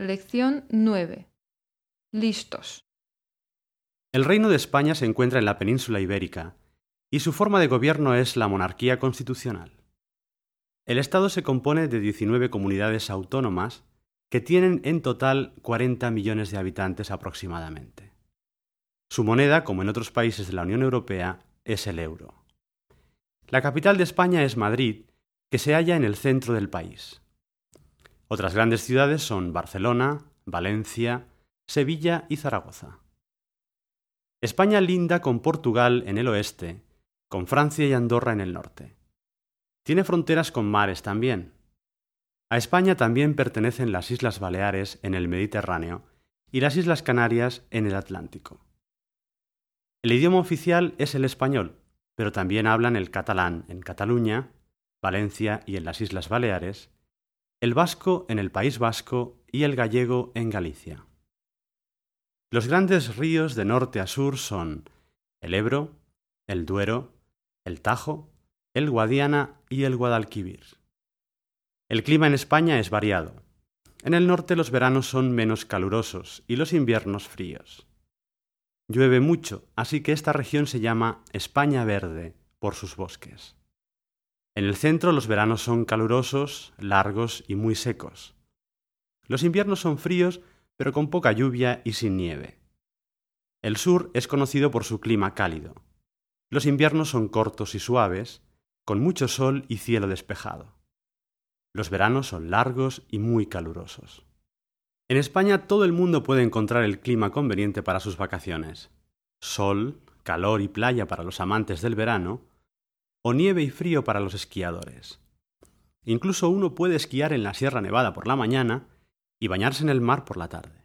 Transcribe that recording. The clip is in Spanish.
Lección 9. Listos. El Reino de España se encuentra en la península ibérica y su forma de gobierno es la monarquía constitucional. El Estado se compone de 19 comunidades autónomas que tienen en total 40 millones de habitantes aproximadamente. Su moneda, como en otros países de la Unión Europea, es el euro. La capital de España es Madrid, que se halla en el centro del país. Otras grandes ciudades son Barcelona, Valencia, Sevilla y Zaragoza. España linda con Portugal en el oeste, con Francia y Andorra en el norte. Tiene fronteras con mares también. A España también pertenecen las Islas Baleares en el Mediterráneo y las Islas Canarias en el Atlántico. El idioma oficial es el español, pero también hablan el catalán en Cataluña, Valencia y en las Islas Baleares, el vasco en el País Vasco y el gallego en Galicia. Los grandes ríos de norte a sur son el Ebro, el Duero, el Tajo, el Guadiana y el Guadalquivir. El clima en España es variado. En el norte los veranos son menos calurosos y los inviernos fríos. Llueve mucho, así que esta región se llama España Verde por sus bosques. En el centro los veranos son calurosos, largos y muy secos. Los inviernos son fríos, pero con poca lluvia y sin nieve. El sur es conocido por su clima cálido. Los inviernos son cortos y suaves, con mucho sol y cielo despejado. Los veranos son largos y muy calurosos. En España todo el mundo puede encontrar el clima conveniente para sus vacaciones. Sol, calor y playa para los amantes del verano, o nieve y frío para los esquiadores. Incluso uno puede esquiar en la Sierra Nevada por la mañana y bañarse en el mar por la tarde.